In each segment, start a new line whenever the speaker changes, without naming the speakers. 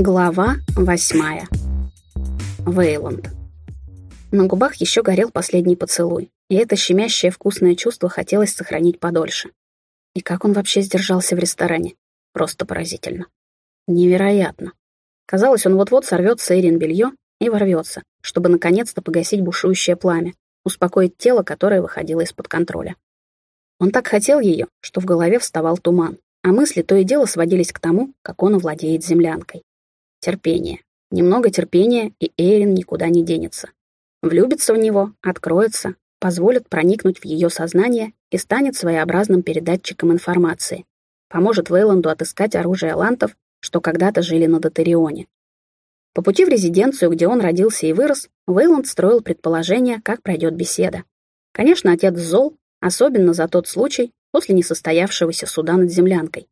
Глава восьмая. Вейланд. На губах еще горел последний поцелуй, и это щемящее вкусное чувство хотелось сохранить подольше. И как он вообще сдержался в ресторане? Просто поразительно. Невероятно. Казалось, он вот-вот сорвет с Эйрин белье и ворвется, чтобы наконец-то погасить бушующее пламя, успокоить тело, которое выходило из-под контроля. Он так хотел ее, что в голове вставал туман, а мысли то и дело сводились к тому, как он овладеет землянкой. Терпение. Немного терпения, и Эйрин никуда не денется. Влюбится в него, откроется, позволит проникнуть в ее сознание и станет своеобразным передатчиком информации. Поможет Вейланду отыскать оружие лантов, что когда-то жили на Дотарионе. По пути в резиденцию, где он родился и вырос, Вейланд строил предположение, как пройдет беседа. Конечно, отец зол, особенно за тот случай после несостоявшегося суда над землянкой.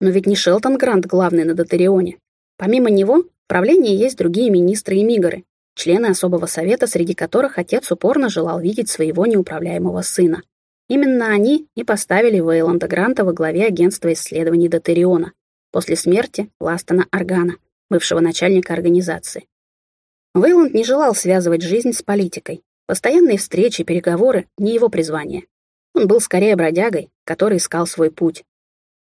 Но ведь не Шелтон Грант главный на Дотарионе, Помимо него, в правлении есть другие министры и мигры, члены особого совета, среди которых отец упорно желал видеть своего неуправляемого сына. Именно они и поставили Вейланда Гранта во главе агентства исследований Дотериона после смерти Ластона Аргана, бывшего начальника организации. Вейланд не желал связывать жизнь с политикой. Постоянные встречи, переговоры — не его призвание. Он был скорее бродягой, который искал свой путь.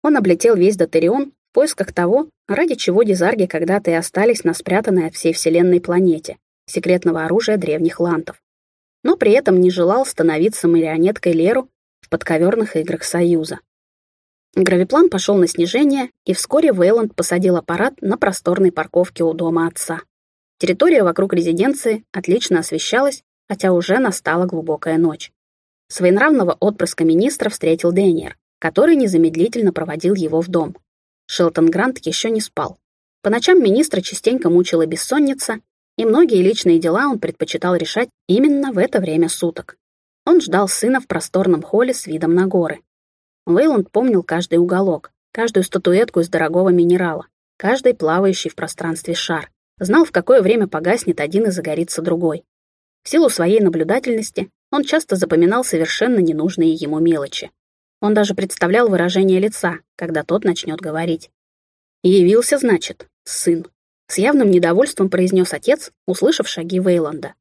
Он облетел весь Дотерион в поисках того, ради чего дизарги когда-то и остались на спрятанной от всей Вселенной планете, секретного оружия древних лантов. Но при этом не желал становиться марионеткой Леру в подковерных играх Союза. Гравиплан пошел на снижение, и вскоре Вейланд посадил аппарат на просторной парковке у дома отца. Территория вокруг резиденции отлично освещалась, хотя уже настала глубокая ночь. Своенравного отпрыска министра встретил Дэниер, который незамедлительно проводил его в дом. Шелтон Грант еще не спал. По ночам министра частенько мучила бессонница, и многие личные дела он предпочитал решать именно в это время суток. Он ждал сына в просторном холле с видом на горы. Вейланд помнил каждый уголок, каждую статуэтку из дорогого минерала, каждый плавающий в пространстве шар, знал, в какое время погаснет один и загорится другой. В силу своей наблюдательности он часто запоминал совершенно ненужные ему мелочи. Он даже представлял выражение лица, когда тот начнет говорить. «Явился, значит, сын», — с явным недовольством произнес отец, услышав шаги Вейланда.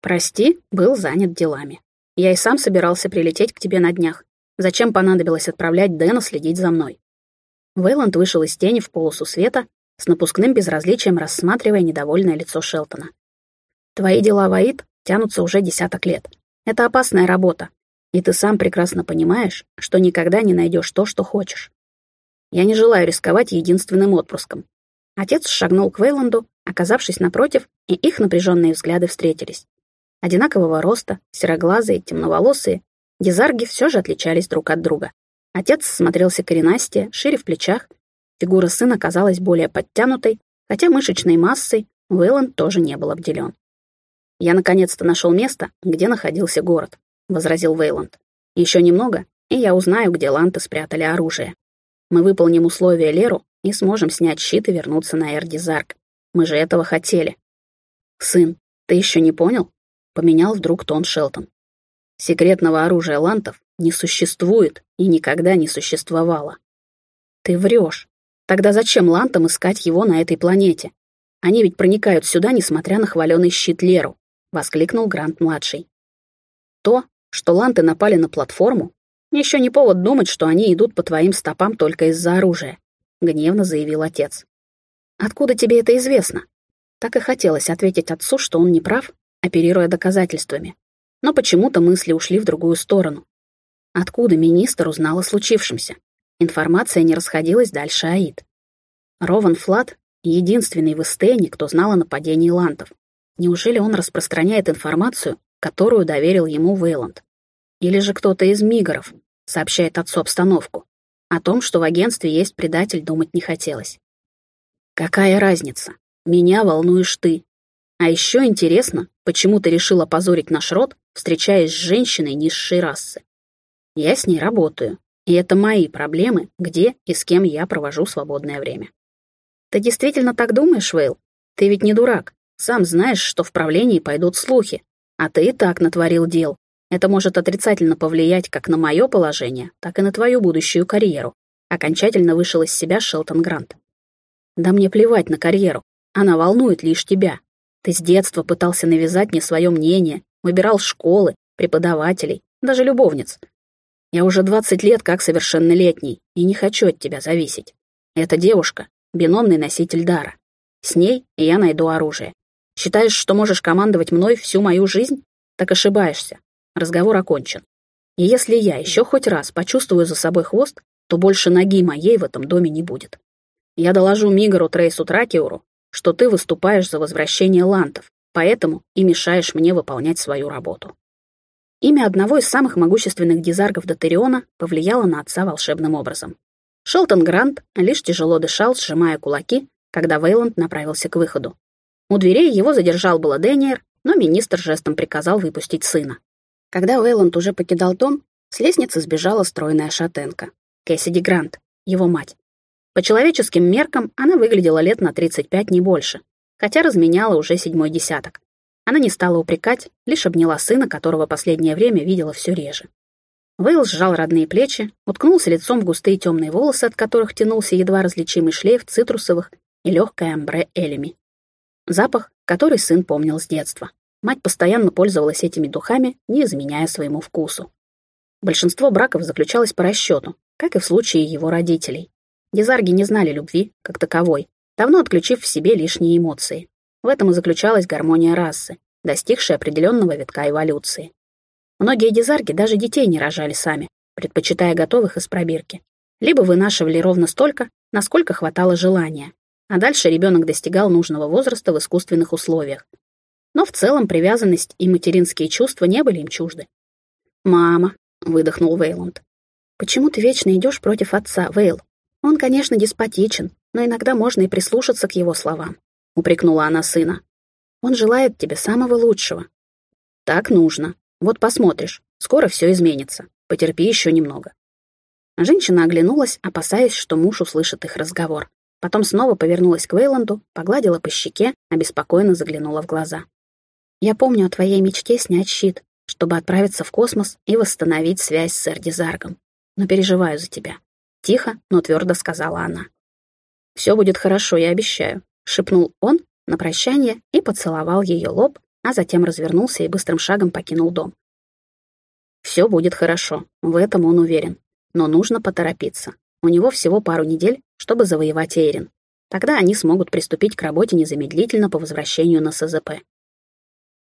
«Прости, был занят делами. Я и сам собирался прилететь к тебе на днях. Зачем понадобилось отправлять Дэна следить за мной?» Вейланд вышел из тени в полосу света, с напускным безразличием рассматривая недовольное лицо Шелтона. «Твои дела, Ваид, тянутся уже десяток лет. Это опасная работа, и ты сам прекрасно понимаешь, что никогда не найдешь то, что хочешь. Я не желаю рисковать единственным отпуском. Отец шагнул к Вейланду, оказавшись напротив, и их напряженные взгляды встретились. Одинакового роста, сероглазые, темноволосые, дизарги все же отличались друг от друга. Отец смотрелся коренастее, шире в плечах, фигура сына казалась более подтянутой, хотя мышечной массой Вейланд тоже не был обделен. Я наконец-то нашел место, где находился город. — возразил Вейланд. «Еще немного, и я узнаю, где ланты спрятали оружие. Мы выполним условия Леру и сможем снять щит и вернуться на Эрдизарк. Мы же этого хотели». «Сын, ты еще не понял?» — поменял вдруг тон Шелтон. «Секретного оружия лантов не существует и никогда не существовало». «Ты врешь. Тогда зачем лантам искать его на этой планете? Они ведь проникают сюда, несмотря на хваленый щит Леру», — воскликнул Грант-младший. То, что ланты напали на платформу, еще не повод думать, что они идут по твоим стопам только из-за оружия», — гневно заявил отец. «Откуда тебе это известно?» Так и хотелось ответить отцу, что он не прав, оперируя доказательствами. Но почему-то мысли ушли в другую сторону. Откуда министр узнал о случившемся? Информация не расходилась дальше Аид. Рован Флат — единственный в Эстене, кто знал о нападении лантов. Неужели он распространяет информацию, которую доверил ему Вейланд. Или же кто-то из мигров сообщает отцу обстановку. О том, что в агентстве есть предатель, думать не хотелось. Какая разница? Меня волнуешь ты. А еще интересно, почему ты решил опозорить наш род, встречаясь с женщиной низшей расы. Я с ней работаю, и это мои проблемы, где и с кем я провожу свободное время. Ты действительно так думаешь, Вейл? Ты ведь не дурак. Сам знаешь, что в правлении пойдут слухи, а ты и так натворил дел. Это может отрицательно повлиять как на мое положение, так и на твою будущую карьеру. Окончательно вышел из себя Шелтон Грант. Да мне плевать на карьеру. Она волнует лишь тебя. Ты с детства пытался навязать мне свое мнение, выбирал школы, преподавателей, даже любовниц. Я уже 20 лет как совершеннолетний и не хочу от тебя зависеть. Эта девушка — биномный носитель дара. С ней я найду оружие. Считаешь, что можешь командовать мной всю мою жизнь? Так ошибаешься. Разговор окончен. И если я еще хоть раз почувствую за собой хвост, то больше ноги моей в этом доме не будет. Я доложу Мигару Трейсу Тракиуру, что ты выступаешь за возвращение лантов, поэтому и мешаешь мне выполнять свою работу. Имя одного из самых могущественных дизаргов Дотериона повлияло на отца волшебным образом. Шелтон Грант лишь тяжело дышал, сжимая кулаки, когда Вейланд направился к выходу. У дверей его задержал было Дэниер, но министр жестом приказал выпустить сына. Когда Вейланд уже покидал дом, с лестницы сбежала стройная шатенка. Кэссиди Грант, его мать. По человеческим меркам она выглядела лет на 35, не больше, хотя разменяла уже седьмой десяток. Она не стала упрекать, лишь обняла сына, которого последнее время видела все реже. Вейл сжал родные плечи, уткнулся лицом в густые темные волосы, от которых тянулся едва различимый шлейф цитрусовых и легкое амбре элеми. Запах, который сын помнил с детства. Мать постоянно пользовалась этими духами, не изменяя своему вкусу. Большинство браков заключалось по расчету, как и в случае его родителей. Дизарги не знали любви, как таковой, давно отключив в себе лишние эмоции. В этом и заключалась гармония расы, достигшая определенного витка эволюции. Многие дизарги даже детей не рожали сами, предпочитая готовых из пробирки. Либо вынашивали ровно столько, насколько хватало желания, а дальше ребенок достигал нужного возраста в искусственных условиях. Но в целом привязанность и материнские чувства не были им чужды. «Мама», — выдохнул Вейланд, — «почему ты вечно идешь против отца, Вейл? Он, конечно, деспотичен, но иногда можно и прислушаться к его словам. — упрекнула она сына. «Он желает тебе самого лучшего». «Так нужно. Вот посмотришь. Скоро все изменится. Потерпи еще немного». Женщина оглянулась, опасаясь, что муж услышит их разговор. Потом снова повернулась к Вейланду, погладила по щеке, обеспокоенно заглянула в глаза. «Я помню о твоей мечте снять щит, чтобы отправиться в космос и восстановить связь с Эрдизаргом. Но переживаю за тебя». Тихо, но твердо сказала она. «Все будет хорошо, я обещаю. — шепнул он на прощание и поцеловал ее лоб, а затем развернулся и быстрым шагом покинул дом. Все будет хорошо, в этом он уверен. Но нужно поторопиться. У него всего пару недель, чтобы завоевать Эйрин. Тогда они смогут приступить к работе незамедлительно по возвращению на СЗП.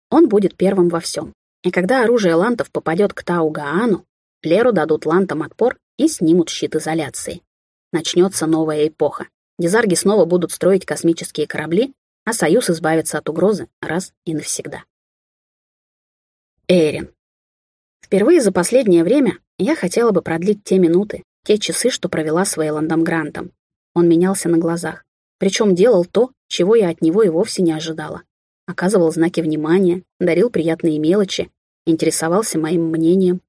Он будет первым во всем. И когда оружие лантов попадет к Тау-Гаану, Леру дадут лантам отпор и снимут щит изоляции. Начнется новая эпоха. Дизарги снова будут строить космические корабли, а Союз избавится от угрозы раз и навсегда. Эрин. Впервые за последнее время я хотела бы продлить те минуты, те часы, что провела с Вейландом Грантом. Он менялся на глазах, причем делал то, чего я от него и вовсе не ожидала. Оказывал знаки внимания, дарил приятные мелочи, интересовался моим мнением.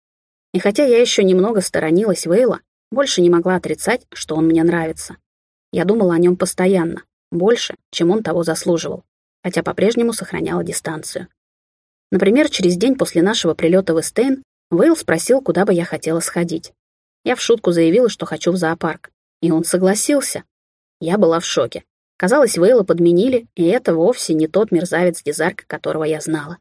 И хотя я еще немного сторонилась Вейла, больше не могла отрицать, что он мне нравится. Я думала о нем постоянно, больше, чем он того заслуживал, хотя по-прежнему сохраняла дистанцию. Например, через день после нашего прилета в Эстейн Вейл спросил, куда бы я хотела сходить. Я в шутку заявила, что хочу в зоопарк, и он согласился. Я была в шоке. Казалось, Вейла подменили, и это вовсе не тот мерзавец-дизарк, которого я знала.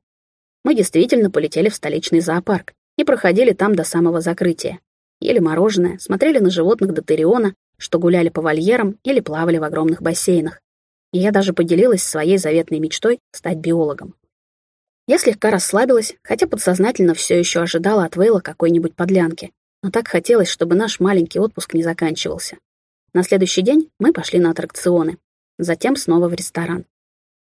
Мы действительно полетели в столичный зоопарк и проходили там до самого закрытия. Ели мороженое, смотрели на животных Дотериона что гуляли по вольерам или плавали в огромных бассейнах. И я даже поделилась своей заветной мечтой стать биологом. Я слегка расслабилась, хотя подсознательно все еще ожидала от Вейла какой-нибудь подлянки, но так хотелось, чтобы наш маленький отпуск не заканчивался. На следующий день мы пошли на аттракционы, затем снова в ресторан.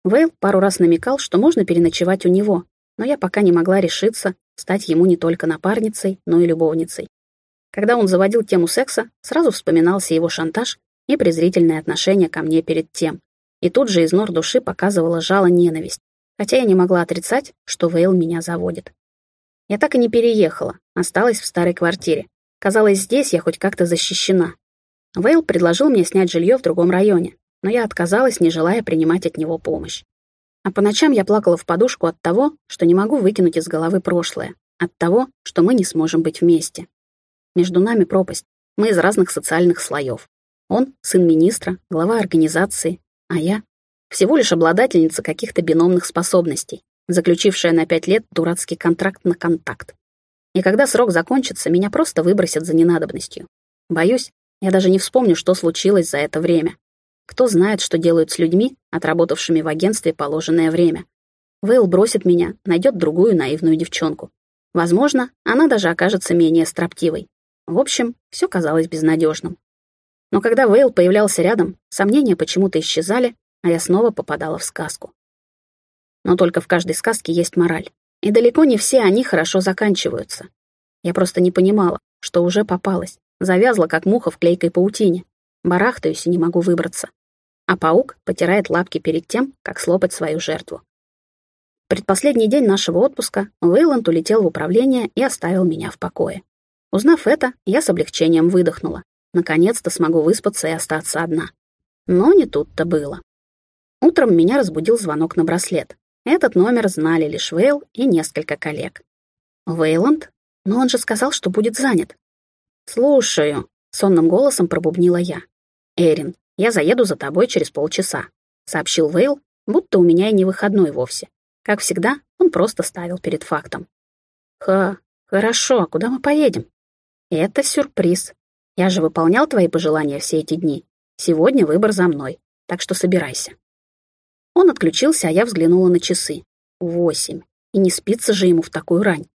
Вейл пару раз намекал, что можно переночевать у него, но я пока не могла решиться стать ему не только напарницей, но и любовницей. Когда он заводил тему секса, сразу вспоминался его шантаж и презрительное отношение ко мне перед тем. И тут же из нор души показывала жало ненависть, хотя я не могла отрицать, что Вейл меня заводит. Я так и не переехала, осталась в старой квартире. Казалось, здесь я хоть как-то защищена. Вейл предложил мне снять жилье в другом районе, но я отказалась, не желая принимать от него помощь. А по ночам я плакала в подушку от того, что не могу выкинуть из головы прошлое, от того, что мы не сможем быть вместе. Между нами пропасть. Мы из разных социальных слоев. Он — сын министра, глава организации, а я — всего лишь обладательница каких-то биномных способностей, заключившая на пять лет дурацкий контракт на контакт. И когда срок закончится, меня просто выбросят за ненадобностью. Боюсь, я даже не вспомню, что случилось за это время. Кто знает, что делают с людьми, отработавшими в агентстве положенное время. Вейл бросит меня, найдет другую наивную девчонку. Возможно, она даже окажется менее строптивой. В общем, все казалось безнадежным. Но когда Вейл появлялся рядом, сомнения почему-то исчезали, а я снова попадала в сказку. Но только в каждой сказке есть мораль. И далеко не все они хорошо заканчиваются. Я просто не понимала, что уже попалась, завязла, как муха в клейкой паутине. Барахтаюсь и не могу выбраться. А паук потирает лапки перед тем, как слопать свою жертву. Предпоследний день нашего отпуска Вейланд улетел в управление и оставил меня в покое. Узнав это, я с облегчением выдохнула. Наконец-то смогу выспаться и остаться одна. Но не тут-то было. Утром меня разбудил звонок на браслет. Этот номер знали лишь Вейл и несколько коллег. «Вейланд? Но он же сказал, что будет занят». «Слушаю», — сонным голосом пробубнила я. «Эрин, я заеду за тобой через полчаса», — сообщил Вейл, будто у меня и не выходной вовсе. Как всегда, он просто ставил перед фактом. «Ха, хорошо, а куда мы поедем?» «Это сюрприз. Я же выполнял твои пожелания все эти дни. Сегодня выбор за мной, так что собирайся». Он отключился, а я взглянула на часы. Восемь. И не спится же ему в такую рань.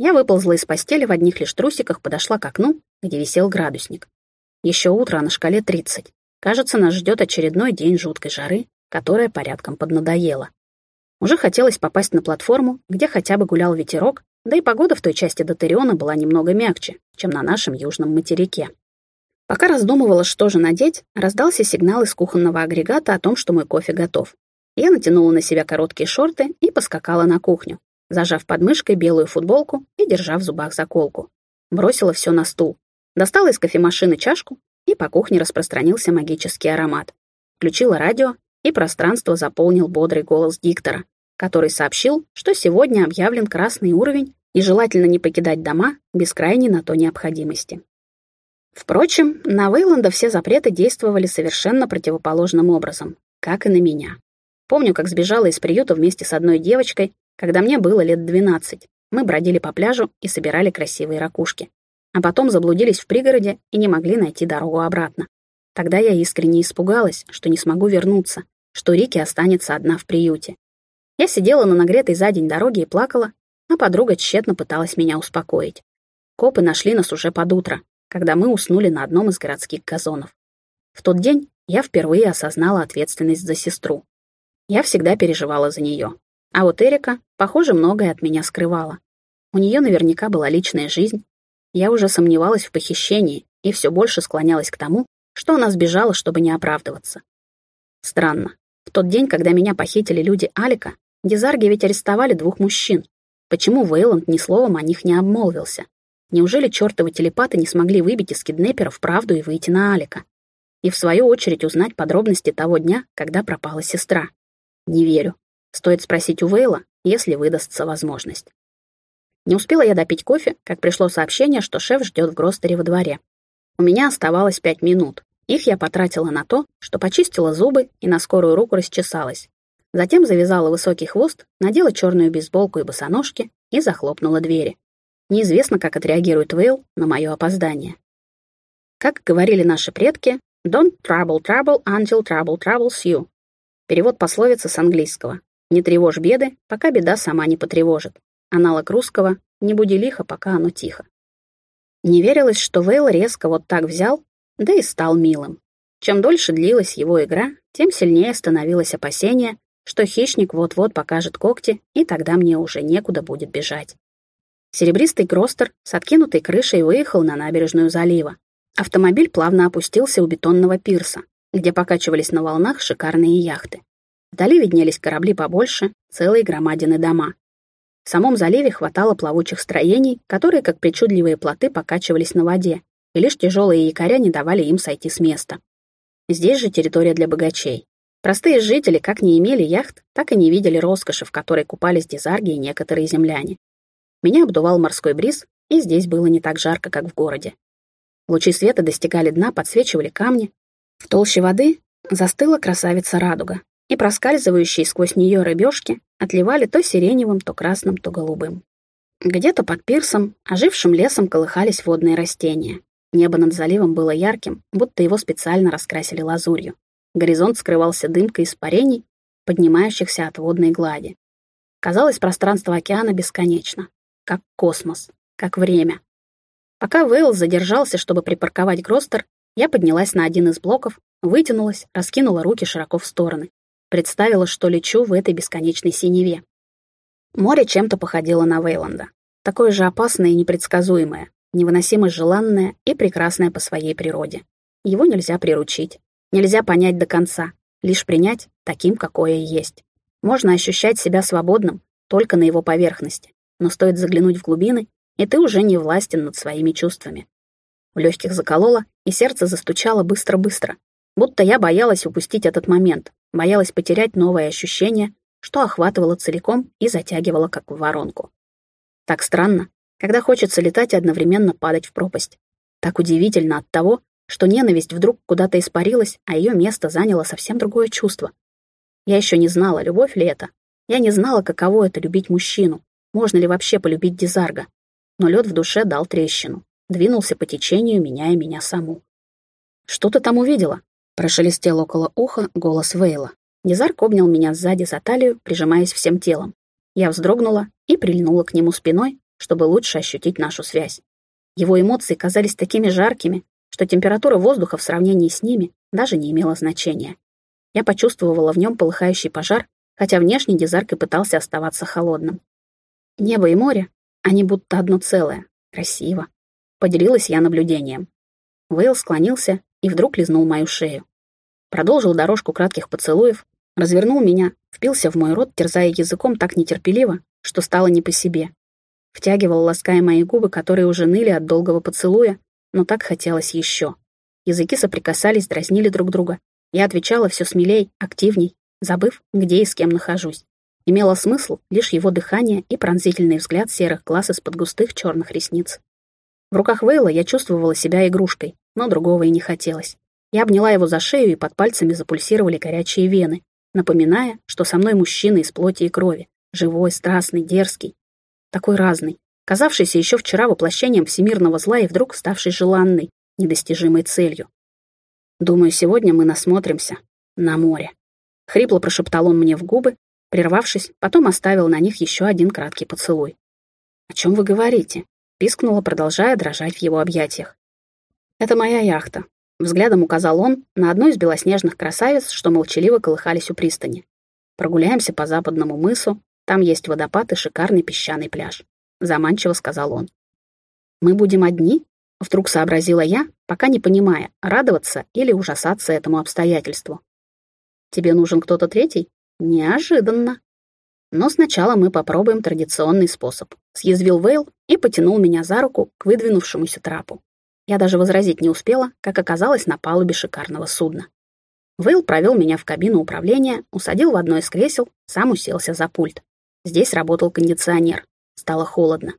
Я выползла из постели в одних лишь трусиках, подошла к окну, где висел градусник. Еще утро, а на шкале 30. Кажется, нас ждет очередной день жуткой жары, которая порядком поднадоела. Уже хотелось попасть на платформу, где хотя бы гулял ветерок, да и погода в той части Дотериона была немного мягче, чем на нашем южном материке. Пока раздумывала, что же надеть, раздался сигнал из кухонного агрегата о том, что мой кофе готов. Я натянула на себя короткие шорты и поскакала на кухню, зажав под мышкой белую футболку и держа в зубах заколку. Бросила все на стул. Достала из кофемашины чашку, и по кухне распространился магический аромат. Включила радио, и пространство заполнил бодрый голос диктора который сообщил, что сегодня объявлен красный уровень и желательно не покидать дома без крайней на то необходимости. Впрочем, на Вейланда все запреты действовали совершенно противоположным образом, как и на меня. Помню, как сбежала из приюта вместе с одной девочкой, когда мне было лет 12. Мы бродили по пляжу и собирали красивые ракушки. А потом заблудились в пригороде и не могли найти дорогу обратно. Тогда я искренне испугалась, что не смогу вернуться, что Рики останется одна в приюте. Я сидела на нагретой за день дороге и плакала, а подруга тщетно пыталась меня успокоить. Копы нашли нас уже под утро, когда мы уснули на одном из городских газонов. В тот день я впервые осознала ответственность за сестру. Я всегда переживала за нее. А вот Эрика, похоже, многое от меня скрывала. У нее наверняка была личная жизнь. Я уже сомневалась в похищении и все больше склонялась к тому, что она сбежала, чтобы не оправдываться. Странно. В тот день, когда меня похитили люди Алика, Дизарги ведь арестовали двух мужчин. Почему Вейланд ни словом о них не обмолвился? Неужели чертовы телепаты не смогли выбить из киднеперов правду и выйти на Алика? И в свою очередь узнать подробности того дня, когда пропала сестра? Не верю. Стоит спросить у Вейла, если выдастся возможность. Не успела я допить кофе, как пришло сообщение, что шеф ждет в Гростере во дворе. У меня оставалось пять минут. Их я потратила на то, что почистила зубы и на скорую руку расчесалась, Затем завязала высокий хвост, надела черную бейсболку и босоножки и захлопнула двери. Неизвестно, как отреагирует Вейл на мое опоздание. Как говорили наши предки, «Don't trouble trouble until trouble troubles you». Перевод пословицы с английского. «Не тревожь беды, пока беда сама не потревожит». Аналог русского «Не буди лихо, пока оно тихо». Не верилось, что Вейл резко вот так взял, да и стал милым. Чем дольше длилась его игра, тем сильнее становилось опасение, что хищник вот-вот покажет когти, и тогда мне уже некуда будет бежать. Серебристый Гростер с откинутой крышей выехал на набережную залива. Автомобиль плавно опустился у бетонного пирса, где покачивались на волнах шикарные яхты. Вдали виднелись корабли побольше, целые громадины дома. В самом заливе хватало плавучих строений, которые, как причудливые плоты, покачивались на воде, и лишь тяжелые якоря не давали им сойти с места. Здесь же территория для богачей. Простые жители как не имели яхт, так и не видели роскоши, в которой купались дизарги и некоторые земляне. Меня обдувал морской бриз, и здесь было не так жарко, как в городе. Лучи света достигали дна, подсвечивали камни. В толще воды застыла красавица радуга, и проскальзывающие сквозь нее рыбешки отливали то сиреневым, то красным, то голубым. Где-то под пирсом, ожившим лесом колыхались водные растения. Небо над заливом было ярким, будто его специально раскрасили лазурью. Горизонт скрывался дымкой испарений, поднимающихся от водной глади. Казалось, пространство океана бесконечно, как космос, как время. Пока Вейл задержался, чтобы припарковать Гростер, я поднялась на один из блоков, вытянулась, раскинула руки широко в стороны. Представила, что лечу в этой бесконечной синеве. Море чем-то походило на Вейланда. Такое же опасное и непредсказуемое, невыносимо желанное и прекрасное по своей природе. Его нельзя приручить, нельзя понять до конца, лишь принять таким, какое есть. Можно ощущать себя свободным только на его поверхности, но стоит заглянуть в глубины, и ты уже не властен над своими чувствами. В легких закололо, и сердце застучало быстро-быстро, будто я боялась упустить этот момент, боялась потерять новое ощущение, что охватывало целиком и затягивало, как в воронку. Так странно, когда хочется летать и одновременно падать в пропасть. Так удивительно от того, что ненависть вдруг куда-то испарилась, а ее место заняло совсем другое чувство. Я еще не знала, любовь ли это. Я не знала, каково это любить мужчину, можно ли вообще полюбить Дизарга. Но лед в душе дал трещину, двинулся по течению, меняя меня саму. «Что ты там увидела?» Прошелестел около уха голос Вейла. Дизарг обнял меня сзади за талию, прижимаясь всем телом. Я вздрогнула и прильнула к нему спиной, чтобы лучше ощутить нашу связь. Его эмоции казались такими жаркими, что температура воздуха в сравнении с ними даже не имела значения. Я почувствовала в нем полыхающий пожар, хотя внешне Дизарк и пытался оставаться холодным. Небо и море, они будто одно целое. Красиво. Поделилась я наблюдением. Вейл склонился и вдруг лизнул мою шею. Продолжил дорожку кратких поцелуев, развернул меня, впился в мой рот, терзая языком так нетерпеливо, что стало не по себе. Втягивал, лаская мои губы, которые уже ныли от долгого поцелуя, но так хотелось еще. Языки соприкасались, дразнили друг друга. Я отвечала все смелей, активней, забыв, где и с кем нахожусь. Имело смысл лишь его дыхание и пронзительный взгляд серых глаз из-под густых черных ресниц. В руках Вейла я чувствовала себя игрушкой, но другого и не хотелось. Я обняла его за шею, и под пальцами запульсировали горячие вены, напоминая, что со мной мужчина из плоти и крови, живой, страстный, дерзкий, такой разный, казавшийся еще вчера воплощением всемирного зла и вдруг ставший желанной, недостижимой целью. Думаю, сегодня мы насмотримся на море. Хрипло прошептал он мне в губы, прервавшись, потом оставил на них еще один краткий поцелуй. «О чем вы говорите?» — пискнула, продолжая дрожать в его объятиях. «Это моя яхта», — взглядом указал он на одну из белоснежных красавиц, что молчаливо колыхались у пристани. «Прогуляемся по западному мысу, там есть водопад и шикарный песчаный пляж», — заманчиво сказал он. «Мы будем одни?» — вдруг сообразила я, пока не понимая, радоваться или ужасаться этому обстоятельству. «Тебе нужен кто-то третий?» «Неожиданно», но сначала мы попробуем традиционный способ. Съязвил Вейл и потянул меня за руку к выдвинувшемуся трапу. Я даже возразить не успела, как оказалось на палубе шикарного судна. Вейл провел меня в кабину управления, усадил в одно из кресел, сам уселся за пульт. Здесь работал кондиционер. Стало холодно.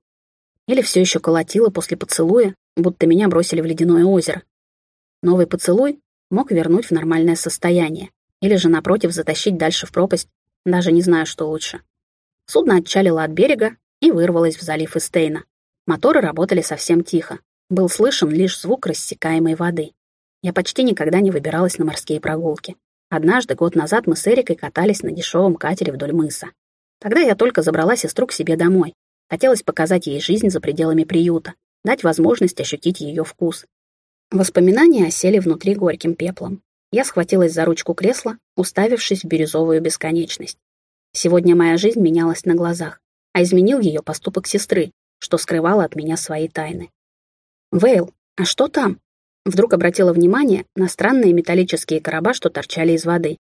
Или все еще колотило после поцелуя, будто меня бросили в ледяное озеро. Новый поцелуй мог вернуть в нормальное состояние, или же, напротив, затащить дальше в пропасть, даже не знаю, что лучше. Судно отчалило от берега и вырвалось в залив Эстейна. Моторы работали совсем тихо, был слышен лишь звук рассекаемой воды. Я почти никогда не выбиралась на морские прогулки. Однажды, год назад, мы с Эрикой катались на дешевом катере вдоль мыса. Тогда я только забрала сестру к себе домой. Хотелось показать ей жизнь за пределами приюта, дать возможность ощутить ее вкус. Воспоминания осели внутри горьким пеплом. Я схватилась за ручку кресла, уставившись в бирюзовую бесконечность. Сегодня моя жизнь менялась на глазах, а изменил ее поступок сестры, что скрывала от меня свои тайны. «Вейл, а что там?» Вдруг обратила внимание на странные металлические короба, что торчали из воды.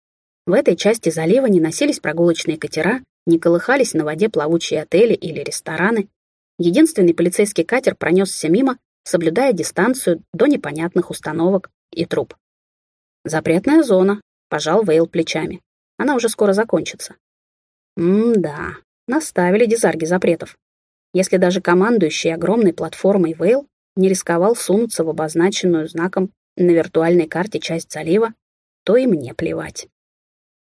В этой части залива не носились прогулочные катера, не колыхались на воде плавучие отели или рестораны. Единственный полицейский катер пронесся мимо, соблюдая дистанцию до непонятных установок и труб. «Запретная зона», — пожал Вейл плечами. «Она уже скоро закончится». М-да, наставили дизарги запретов. Если даже командующий огромной платформой Вейл не рисковал сунуться в обозначенную знаком на виртуальной карте часть залива, то и мне плевать.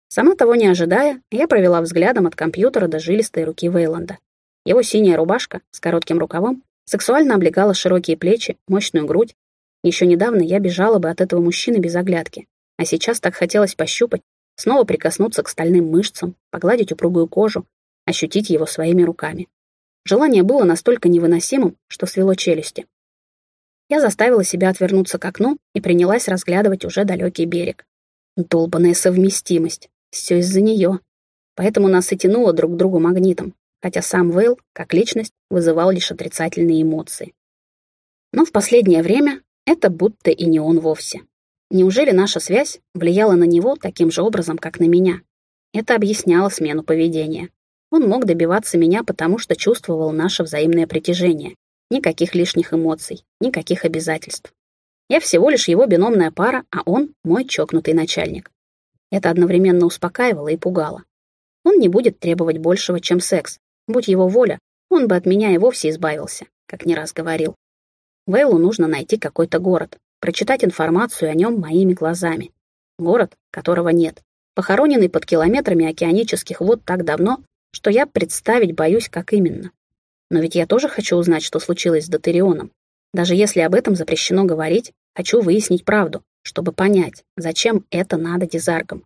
Сама того не ожидая, я провела взглядом от компьютера до жилистой руки Вейланда. Его синяя рубашка с коротким рукавом сексуально облегала широкие плечи, мощную грудь. Еще недавно я бежала бы от этого мужчины без оглядки, а сейчас так хотелось пощупать, снова прикоснуться к стальным мышцам, погладить упругую кожу, ощутить его своими руками. Желание было настолько невыносимым, что свело челюсти. Я заставила себя отвернуться к окну и принялась разглядывать уже далекий берег. Долбаная совместимость. Все из-за нее. Поэтому нас и тянуло друг к другу магнитом, хотя сам Вейл, как личность, вызывал лишь отрицательные эмоции. Но в последнее время это будто и не он вовсе. Неужели наша связь влияла на него таким же образом, как на меня? Это объясняло смену поведения. Он мог добиваться меня, потому что чувствовал наше взаимное притяжение. Никаких лишних эмоций, никаких обязательств. Я всего лишь его биномная пара, а он — мой чокнутый начальник. Это одновременно успокаивало и пугало. Он не будет требовать большего, чем секс. Будь его воля, он бы от меня и вовсе избавился, как не раз говорил. Вейлу нужно найти какой-то город, прочитать информацию о нем моими глазами. Город, которого нет, похороненный под километрами океанических вод так давно, что я представить боюсь, как именно. Но ведь я тоже хочу узнать, что случилось с Дотерионом. Даже если об этом запрещено говорить, хочу выяснить правду, чтобы понять, зачем это надо дизаргам.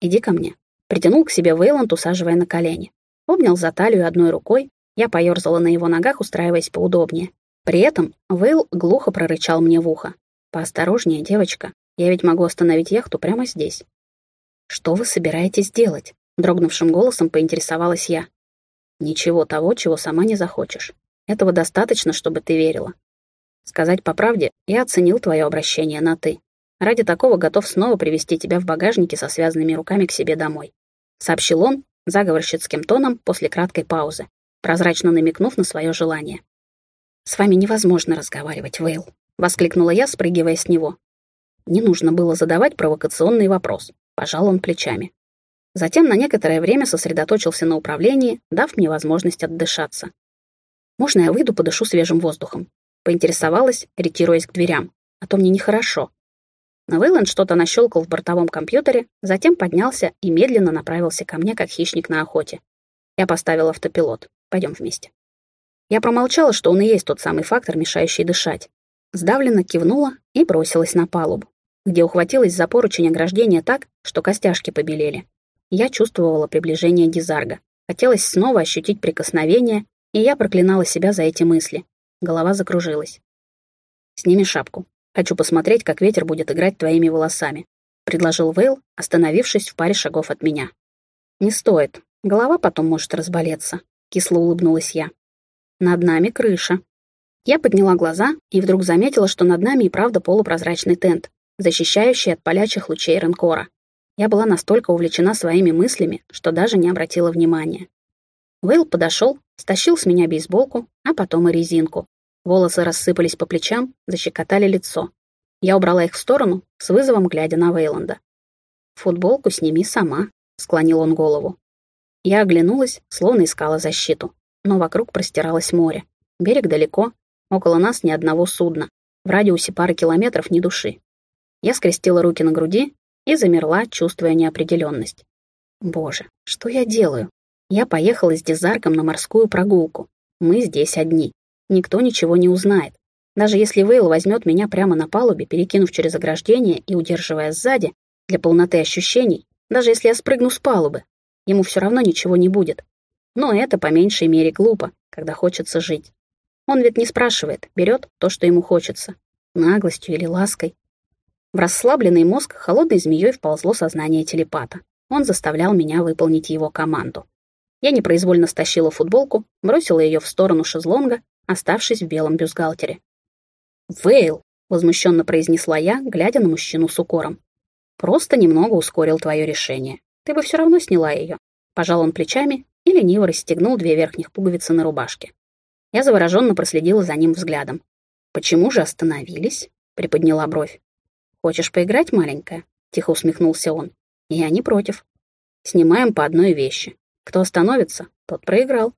«Иди ко мне», — притянул к себе Вейланд, усаживая на колени. Обнял за талию одной рукой, я поёрзала на его ногах, устраиваясь поудобнее. При этом Вейл глухо прорычал мне в ухо. «Поосторожнее, девочка, я ведь могу остановить яхту прямо здесь». «Что вы собираетесь делать?» — дрогнувшим голосом поинтересовалась я. Ничего того, чего сама не захочешь. Этого достаточно, чтобы ты верила. Сказать по правде, я оценил твое обращение на «ты». Ради такого готов снова привести тебя в багажнике со связанными руками к себе домой. Сообщил он заговорщицким тоном после краткой паузы, прозрачно намекнув на свое желание. «С вами невозможно разговаривать, Вейл», — воскликнула я, спрыгивая с него. Не нужно было задавать провокационный вопрос. Пожал он плечами. Затем на некоторое время сосредоточился на управлении, дав мне возможность отдышаться. «Можно я выйду, подышу свежим воздухом?» Поинтересовалась, ретируясь к дверям. «А то мне нехорошо». Вейланд что-то нащелкал в бортовом компьютере, затем поднялся и медленно направился ко мне, как хищник на охоте. Я поставил автопилот. Пойдем вместе. Я промолчала, что он и есть тот самый фактор, мешающий дышать. Сдавленно кивнула и бросилась на палубу, где ухватилась за поручень ограждения так, что костяшки побелели. Я чувствовала приближение Дизарга. Хотелось снова ощутить прикосновение, и я проклинала себя за эти мысли. Голова закружилась. «Сними шапку. Хочу посмотреть, как ветер будет играть твоими волосами», — предложил Вейл, остановившись в паре шагов от меня. «Не стоит. Голова потом может разболеться», — кисло улыбнулась я. «Над нами крыша». Я подняла глаза и вдруг заметила, что над нами и правда полупрозрачный тент, защищающий от палячих лучей Ренкора. Я была настолько увлечена своими мыслями, что даже не обратила внимания. Вейл подошел, стащил с меня бейсболку, а потом и резинку. Волосы рассыпались по плечам, защекотали лицо. Я убрала их в сторону, с вызовом глядя на Вейланда. «Футболку сними сама», — склонил он голову. Я оглянулась, словно искала защиту. Но вокруг простиралось море. Берег далеко, около нас ни одного судна. В радиусе пары километров ни души. Я скрестила руки на груди и замерла, чувствуя неопределенность. Боже, что я делаю? Я поехала с Дизарком на морскую прогулку. Мы здесь одни. Никто ничего не узнает. Даже если Вейл возьмет меня прямо на палубе, перекинув через ограждение и удерживая сзади, для полноты ощущений, даже если я спрыгну с палубы, ему все равно ничего не будет. Но это по меньшей мере глупо, когда хочется жить. Он ведь не спрашивает, берет то, что ему хочется. Наглостью или лаской. В расслабленный мозг холодной змеей вползло сознание телепата. Он заставлял меня выполнить его команду. Я непроизвольно стащила футболку, бросила ее в сторону шезлонга, оставшись в белом бюстгальтере. «Вейл!» — возмущенно произнесла я, глядя на мужчину с укором. «Просто немного ускорил твое решение. Ты бы все равно сняла ее». Пожал он плечами и лениво расстегнул две верхних пуговицы на рубашке. Я завороженно проследила за ним взглядом. «Почему же остановились?» — приподняла бровь. «Хочешь поиграть, маленькая?» — тихо усмехнулся он. «Я не против. Снимаем по одной вещи. Кто остановится, тот проиграл».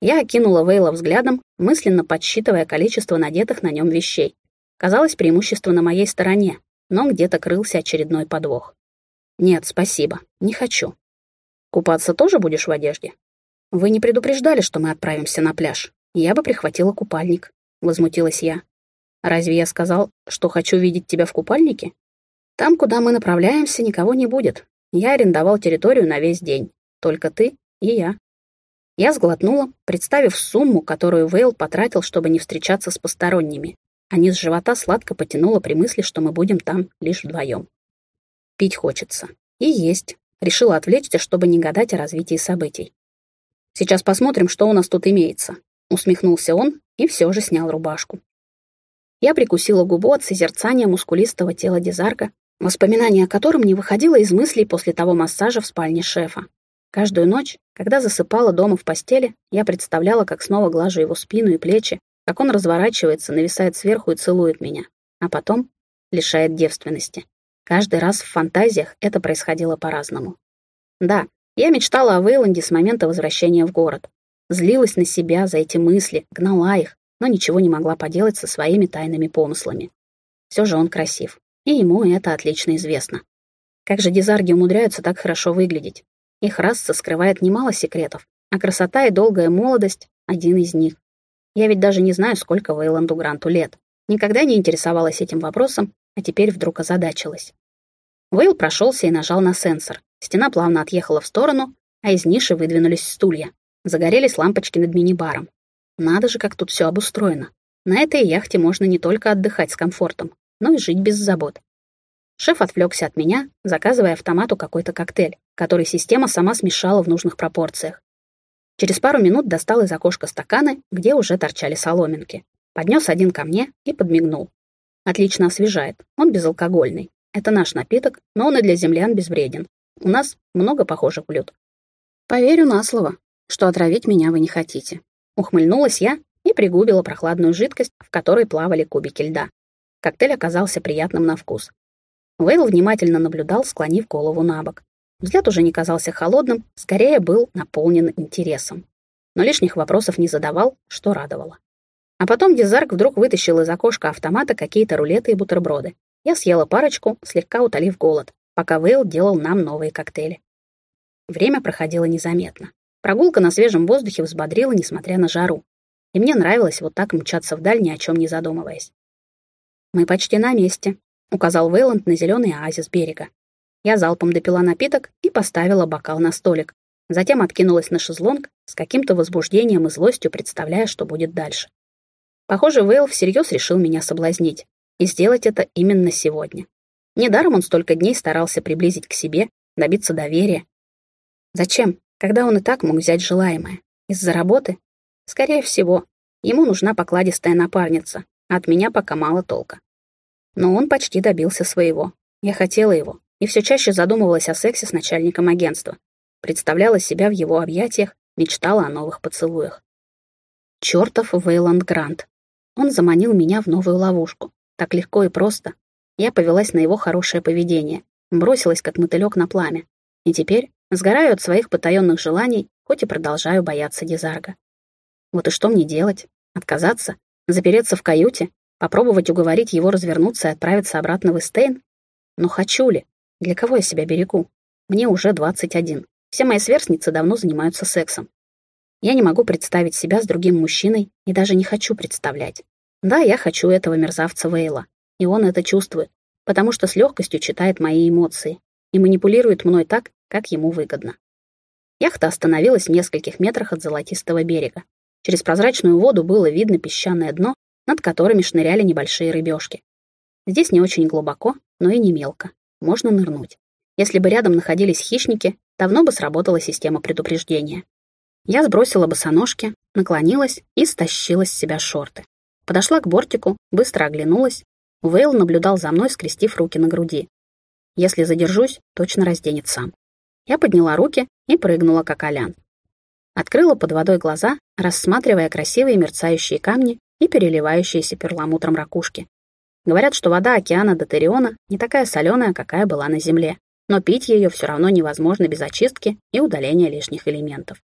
Я окинула Вейла взглядом, мысленно подсчитывая количество надетых на нем вещей. Казалось, преимущество на моей стороне, но где-то крылся очередной подвох. «Нет, спасибо, не хочу». «Купаться тоже будешь в одежде?» «Вы не предупреждали, что мы отправимся на пляж. Я бы прихватила купальник», — возмутилась я. «Разве я сказал, что хочу видеть тебя в купальнике? Там, куда мы направляемся, никого не будет. Я арендовал территорию на весь день. Только ты и я». Я сглотнула, представив сумму, которую Вейл потратил, чтобы не встречаться с посторонними, а низ живота сладко потянуло при мысли, что мы будем там лишь вдвоем. Пить хочется. И есть. Решила отвлечься, чтобы не гадать о развитии событий. «Сейчас посмотрим, что у нас тут имеется», — усмехнулся он и все же снял рубашку. Я прикусила губу от созерцания мускулистого тела Дизарка, воспоминание о котором не выходило из мыслей после того массажа в спальне шефа. Каждую ночь, когда засыпала дома в постели, я представляла, как снова глажу его спину и плечи, как он разворачивается, нависает сверху и целует меня, а потом лишает девственности. Каждый раз в фантазиях это происходило по-разному. Да, я мечтала о Вейланде с момента возвращения в город. Злилась на себя за эти мысли, гнала их, но ничего не могла поделать со своими тайными помыслами. Все же он красив, и ему это отлично известно. Как же дизарги умудряются так хорошо выглядеть? Их раса скрывает немало секретов, а красота и долгая молодость — один из них. Я ведь даже не знаю, сколько Вейланду Гранту лет. Никогда не интересовалась этим вопросом, а теперь вдруг озадачилась. Вейл прошелся и нажал на сенсор. Стена плавно отъехала в сторону, а из ниши выдвинулись стулья. Загорелись лампочки над мини-баром. Надо же, как тут все обустроено. На этой яхте можно не только отдыхать с комфортом, но и жить без забот. Шеф отвлекся от меня, заказывая автомату какой-то коктейль, который система сама смешала в нужных пропорциях. Через пару минут достал из окошка стаканы, где уже торчали соломинки. Поднес один ко мне и подмигнул. Отлично освежает, он безалкогольный. Это наш напиток, но он и для землян безвреден. У нас много похожих блюд. Поверю на слово, что отравить меня вы не хотите. Ухмыльнулась я и пригубила прохладную жидкость, в которой плавали кубики льда. Коктейль оказался приятным на вкус. Вейл внимательно наблюдал, склонив голову на бок. Взгляд уже не казался холодным, скорее был наполнен интересом. Но лишних вопросов не задавал, что радовало. А потом Дизарк вдруг вытащил из окошка автомата какие-то рулеты и бутерброды. Я съела парочку, слегка утолив голод, пока Вейл делал нам новые коктейли. Время проходило незаметно. Прогулка на свежем воздухе взбодрила, несмотря на жару. И мне нравилось вот так мчаться вдаль, ни о чем не задумываясь. «Мы почти на месте», — указал Вейланд на зеленый оазис берега. Я залпом допила напиток и поставила бокал на столик. Затем откинулась на шезлонг с каким-то возбуждением и злостью, представляя, что будет дальше. Похоже, Вейл всерьез решил меня соблазнить. И сделать это именно сегодня. Недаром он столько дней старался приблизить к себе, добиться доверия. Зачем, когда он и так мог взять желаемое? Из-за работы? Скорее всего, ему нужна покладистая напарница, а от меня пока мало толка. Но он почти добился своего. Я хотела его, и все чаще задумывалась о сексе с начальником агентства. Представляла себя в его объятиях, мечтала о новых поцелуях. Чертов Вейланд Грант. Он заманил меня в новую ловушку. Так легко и просто. Я повелась на его хорошее поведение, бросилась как мотылек на пламя. И теперь сгораю от своих потаенных желаний, хоть и продолжаю бояться Дизарга. Вот и что мне делать? Отказаться? Запереться в каюте? Попробовать уговорить его развернуться и отправиться обратно в Эстейн? Но хочу ли? Для кого я себя берегу? Мне уже 21. Все мои сверстницы давно занимаются сексом. Я не могу представить себя с другим мужчиной и даже не хочу представлять. Да, я хочу этого мерзавца Вейла, и он это чувствует, потому что с легкостью читает мои эмоции и манипулирует мной так, как ему выгодно. Яхта остановилась в нескольких метрах от золотистого берега. Через прозрачную воду было видно песчаное дно, над которыми шныряли небольшие рыбешки. Здесь не очень глубоко, но и не мелко. Можно нырнуть. Если бы рядом находились хищники, давно бы сработала система предупреждения. Я сбросила босоножки, наклонилась и стащила с себя шорты. Подошла к бортику, быстро оглянулась. Вейл наблюдал за мной, скрестив руки на груди. Если задержусь, точно разденет сам. Я подняла руки и прыгнула, как Олян. Открыла под водой глаза, рассматривая красивые мерцающие камни и переливающиеся перламутром ракушки. Говорят, что вода океана Дотериона не такая соленая, какая была на Земле, но пить ее все равно невозможно без очистки и удаления лишних элементов.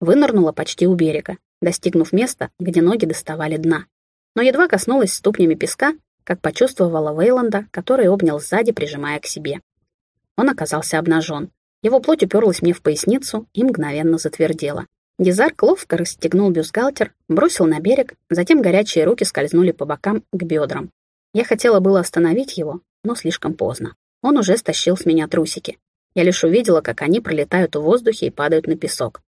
Вынырнула почти у берега, достигнув места, где ноги доставали дна. Но едва коснулась ступнями песка, как почувствовала Вейланда, который обнял сзади, прижимая к себе. Он оказался обнажен. Его плоть уперлась мне в поясницу и мгновенно затвердела. Гизарк ловко расстегнул бюстгальтер, бросил на берег, затем горячие руки скользнули по бокам к бедрам. Я хотела было остановить его, но слишком поздно. Он уже стащил с меня трусики. Я лишь увидела, как они пролетают в воздухе и падают на песок.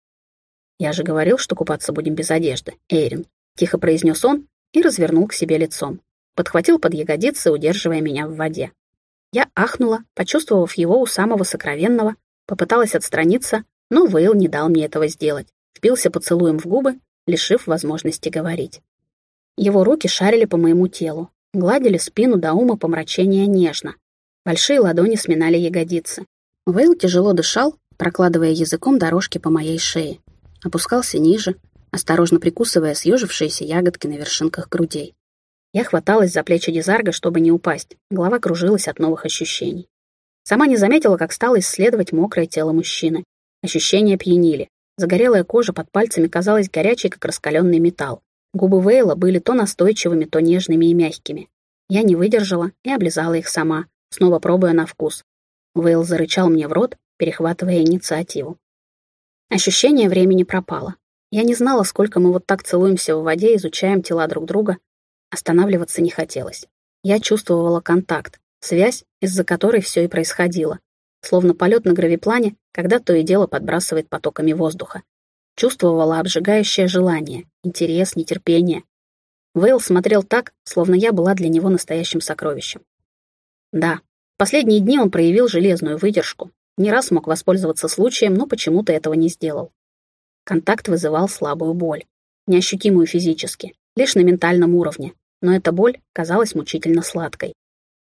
«Я же говорил, что купаться будем без одежды, Эйрин», — тихо произнес он и развернул к себе лицом. Подхватил под ягодицы, удерживая меня в воде. Я ахнула, почувствовав его у самого сокровенного, попыталась отстраниться, но Вейл не дал мне этого сделать впился поцелуем в губы, лишив возможности говорить. Его руки шарили по моему телу, гладили спину до ума помрачения нежно. Большие ладони сминали ягодицы. Вейл тяжело дышал, прокладывая языком дорожки по моей шее. Опускался ниже, осторожно прикусывая съежившиеся ягодки на вершинках грудей. Я хваталась за плечи Дизарга, чтобы не упасть. Голова кружилась от новых ощущений. Сама не заметила, как стала исследовать мокрое тело мужчины. Ощущения пьянили. Загорелая кожа под пальцами казалась горячей, как раскаленный металл. Губы Вейла были то настойчивыми, то нежными и мягкими. Я не выдержала и облизала их сама, снова пробуя на вкус. Вейл зарычал мне в рот, перехватывая инициативу. Ощущение времени пропало. Я не знала, сколько мы вот так целуемся в воде, изучаем тела друг друга. Останавливаться не хотелось. Я чувствовала контакт, связь, из-за которой все и происходило словно полет на гравиплане, когда то и дело подбрасывает потоками воздуха. Чувствовала обжигающее желание, интерес, нетерпение. Вейл смотрел так, словно я была для него настоящим сокровищем. Да, в последние дни он проявил железную выдержку, не раз мог воспользоваться случаем, но почему-то этого не сделал. Контакт вызывал слабую боль, неощутимую физически, лишь на ментальном уровне, но эта боль казалась мучительно сладкой.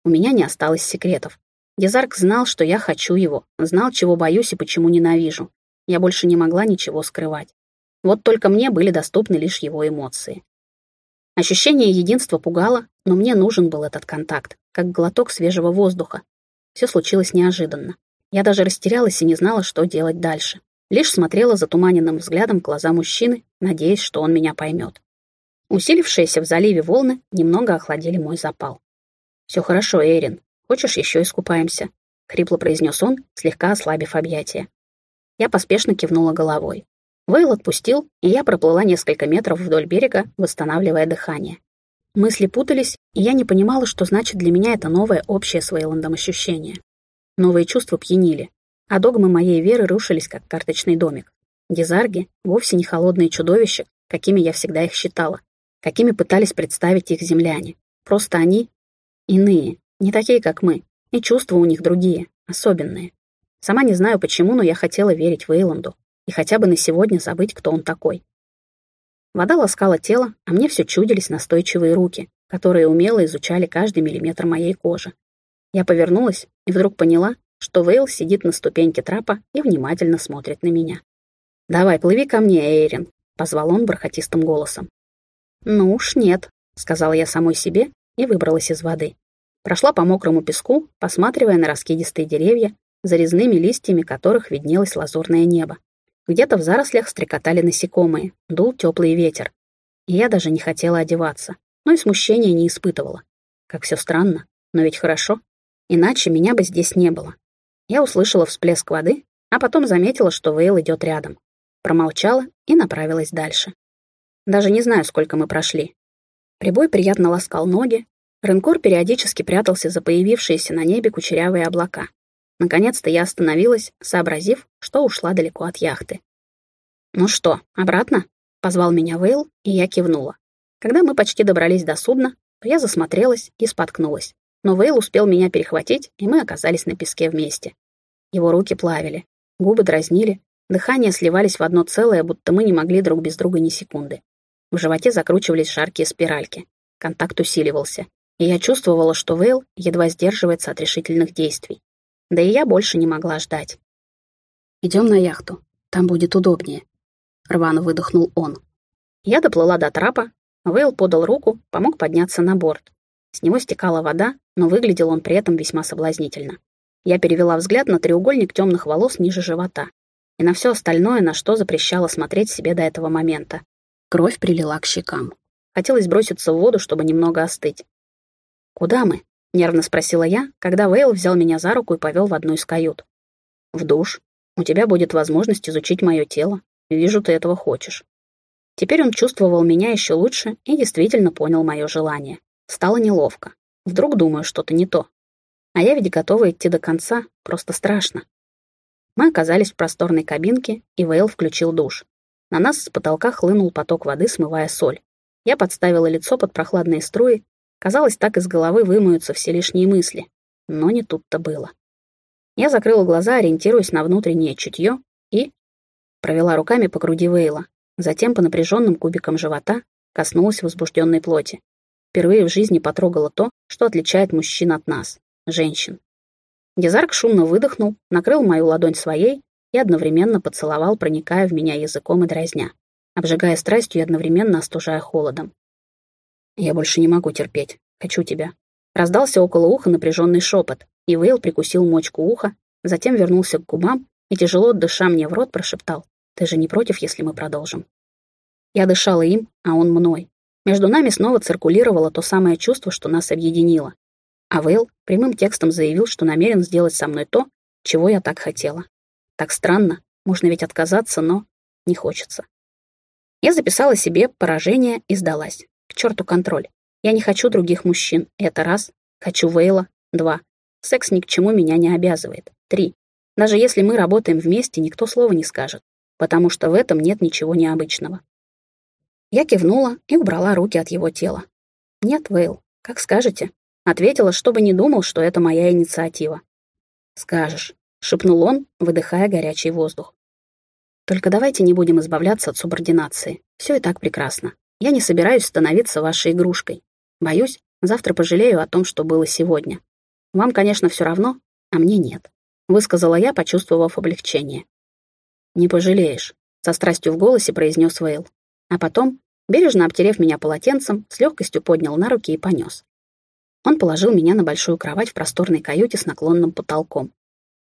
У меня не осталось секретов, Дезарк знал, что я хочу его, знал, чего боюсь и почему ненавижу. Я больше не могла ничего скрывать. Вот только мне были доступны лишь его эмоции. Ощущение единства пугало, но мне нужен был этот контакт, как глоток свежего воздуха. Все случилось неожиданно. Я даже растерялась и не знала, что делать дальше. Лишь смотрела затуманенным взглядом глаза мужчины, надеясь, что он меня поймет. Усилившиеся в заливе волны немного охладили мой запал. «Все хорошо, Эрин», «Хочешь, еще искупаемся?» — хрипло произнес он, слегка ослабив объятия. Я поспешно кивнула головой. Вейл отпустил, и я проплыла несколько метров вдоль берега, восстанавливая дыхание. Мысли путались, и я не понимала, что значит для меня это новое общее с Вейландом ощущение. Новые чувства пьянили, а догмы моей веры рушились, как карточный домик. Гизарги — вовсе не холодные чудовища, какими я всегда их считала, какими пытались представить их земляне. Просто они иные, не такие, как мы, и чувства у них другие, особенные. Сама не знаю почему, но я хотела верить Вейланду и хотя бы на сегодня забыть, кто он такой. Вода ласкала тело, а мне все чудились настойчивые руки, которые умело изучали каждый миллиметр моей кожи. Я повернулась и вдруг поняла, что Вейл сидит на ступеньке трапа и внимательно смотрит на меня. «Давай, плыви ко мне, Эйрин», — позвал он бархатистым голосом. «Ну уж нет», — сказала я самой себе и выбралась из воды. Прошла по мокрому песку, посматривая на раскидистые деревья, за резными листьями которых виднелось лазурное небо. Где-то в зарослях стрекотали насекомые, дул теплый ветер. И я даже не хотела одеваться, но и смущения не испытывала. Как все странно, но ведь хорошо. Иначе меня бы здесь не было. Я услышала всплеск воды, а потом заметила, что Вейл идет рядом. Промолчала и направилась дальше. Даже не знаю, сколько мы прошли. Прибой приятно ласкал ноги, Ренкор периодически прятался за появившиеся на небе кучерявые облака. Наконец-то я остановилась, сообразив, что ушла далеко от яхты. «Ну что, обратно?» — позвал меня Вейл, и я кивнула. Когда мы почти добрались до судна, я засмотрелась и споткнулась. Но Вейл успел меня перехватить, и мы оказались на песке вместе. Его руки плавили, губы дразнили, дыхание сливались в одно целое, будто мы не могли друг без друга ни секунды. В животе закручивались жаркие спиральки. Контакт усиливался и я чувствовала, что Вейл едва сдерживается от решительных действий. Да и я больше не могла ждать. «Идем на яхту, там будет удобнее», — рвано выдохнул он. Я доплыла до трапа, Вейл подал руку, помог подняться на борт. С него стекала вода, но выглядел он при этом весьма соблазнительно. Я перевела взгляд на треугольник темных волос ниже живота. и на все остальное, на что запрещала смотреть себе до этого момента. Кровь прилила к щекам. Хотелось броситься в воду, чтобы немного остыть. «Куда мы?» — нервно спросила я, когда Вейл взял меня за руку и повел в одну из кают. «В душ. У тебя будет возможность изучить мое тело. Вижу, ты этого хочешь». Теперь он чувствовал меня еще лучше и действительно понял мое желание. Стало неловко. Вдруг думаю что-то не то. А я ведь готова идти до конца, просто страшно. Мы оказались в просторной кабинке, и Вейл включил душ. На нас с потолка хлынул поток воды, смывая соль. Я подставила лицо под прохладные струи. Казалось, так из головы вымоются все лишние мысли. Но не тут-то было. Я закрыла глаза, ориентируясь на внутреннее чутье, и... Провела руками по груди Вейла. Затем по напряженным кубикам живота коснулась возбужденной плоти. Впервые в жизни потрогала то, что отличает мужчин от нас, женщин. Дезарк шумно выдохнул, накрыл мою ладонь своей и одновременно поцеловал, проникая в меня языком и дразня, обжигая страстью и одновременно остужая холодом. «Я больше не могу терпеть. Хочу тебя». Раздался около уха напряженный шепот, и Вейл прикусил мочку уха, затем вернулся к губам и, тяжело дыша мне в рот, прошептал «Ты же не против, если мы продолжим?» Я дышала им, а он мной. Между нами снова циркулировало то самое чувство, что нас объединило. А Вейл прямым текстом заявил, что намерен сделать со мной то, чего я так хотела. Так странно, можно ведь отказаться, но не хочется. Я записала себе поражение и сдалась. К черту контроль. Я не хочу других мужчин. Это раз. Хочу Вейла. Два. Секс ни к чему меня не обязывает. Три. Даже если мы работаем вместе, никто слова не скажет, потому что в этом нет ничего необычного. Я кивнула и убрала руки от его тела. «Нет, Вейл, как скажете», Ответила, чтобы не думал, что это моя инициатива. «Скажешь», — шепнул он, выдыхая горячий воздух. «Только давайте не будем избавляться от субординации. Все и так прекрасно. Я не собираюсь становиться вашей игрушкой. Боюсь, завтра пожалею о том, что было сегодня. Вам, конечно, все равно, а мне нет», — высказала я, почувствовав облегчение. «Не пожалеешь», — со страстью в голосе произнес Вейл. А потом, бережно обтерев меня полотенцем, с легкостью поднял на руки и понес. Он положил меня на большую кровать в просторной каюте с наклонным потолком.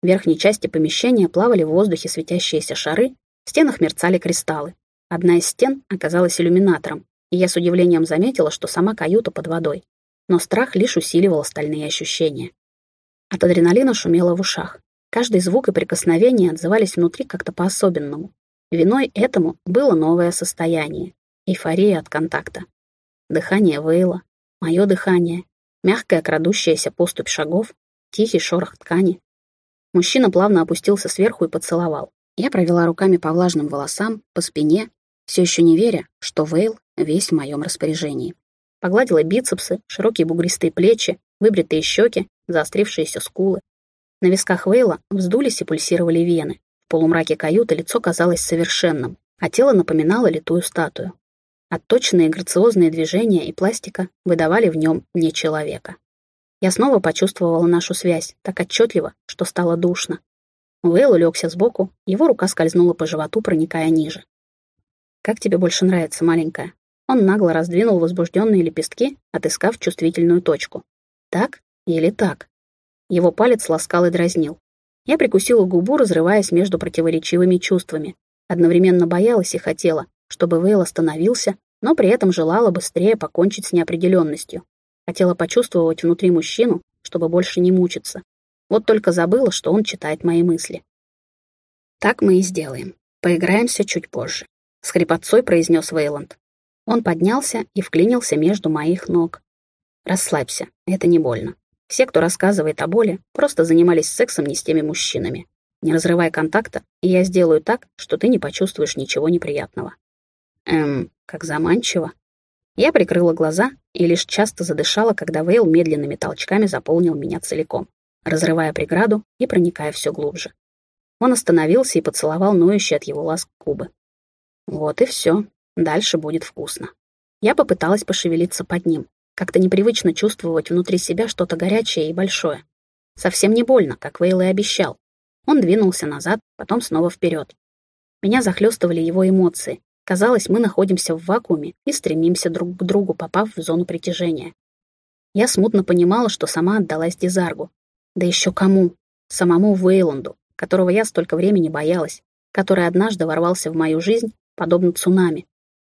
В верхней части помещения плавали в воздухе светящиеся шары, в стенах мерцали кристаллы. Одна из стен оказалась иллюминатором, и я с удивлением заметила, что сама каюта под водой. Но страх лишь усиливал остальные ощущения. От адреналина шумело в ушах. Каждый звук и прикосновение отзывались внутри как-то по-особенному. Виной этому было новое состояние — эйфория от контакта. Дыхание Вейла, мое дыхание, Мягкая крадущаяся поступь шагов, тихий шорох ткани. Мужчина плавно опустился сверху и поцеловал. Я провела руками по влажным волосам, по спине, все еще не веря, что Вейл весь в моем распоряжении. Погладила бицепсы, широкие бугристые плечи, выбритые щеки, заострившиеся скулы. На висках Вейла вздулись и пульсировали вены. В полумраке каюты лицо казалось совершенным, а тело напоминало литую статую. Отточенные грациозные движения и пластика выдавали в нем не человека. Я снова почувствовала нашу связь так отчетливо, что стало душно. Уэйл улегся сбоку, его рука скользнула по животу, проникая ниже. «Как тебе больше нравится, маленькая?» Он нагло раздвинул возбужденные лепестки, отыскав чувствительную точку. «Так или так?» Его палец ласкал и дразнил. Я прикусила губу, разрываясь между противоречивыми чувствами. Одновременно боялась и хотела, чтобы Вейл остановился, но при этом желала быстрее покончить с неопределенностью. Хотела почувствовать внутри мужчину, чтобы больше не мучиться. Вот только забыла, что он читает мои мысли. «Так мы и сделаем. Поиграемся чуть позже», — с хрипотцой произнес Вейланд. Он поднялся и вклинился между моих ног. «Расслабься, это не больно. Все, кто рассказывает о боли, просто занимались сексом не с теми мужчинами. Не разрывай контакта, и я сделаю так, что ты не почувствуешь ничего неприятного». Эм, как заманчиво. Я прикрыла глаза и лишь часто задышала, когда Вейл медленными толчками заполнил меня целиком, разрывая преграду и проникая все глубже. Он остановился и поцеловал ноющие от его ласк губы. Вот и все. Дальше будет вкусно. Я попыталась пошевелиться под ним, как-то непривычно чувствовать внутри себя что-то горячее и большое. Совсем не больно, как Вейл и обещал. Он двинулся назад, потом снова вперед. Меня захлестывали его эмоции, Казалось, мы находимся в вакууме и стремимся друг к другу, попав в зону притяжения. Я смутно понимала, что сама отдалась Дизаргу. Да еще кому? Самому Вейланду, которого я столько времени боялась, который однажды ворвался в мою жизнь, подобно цунами.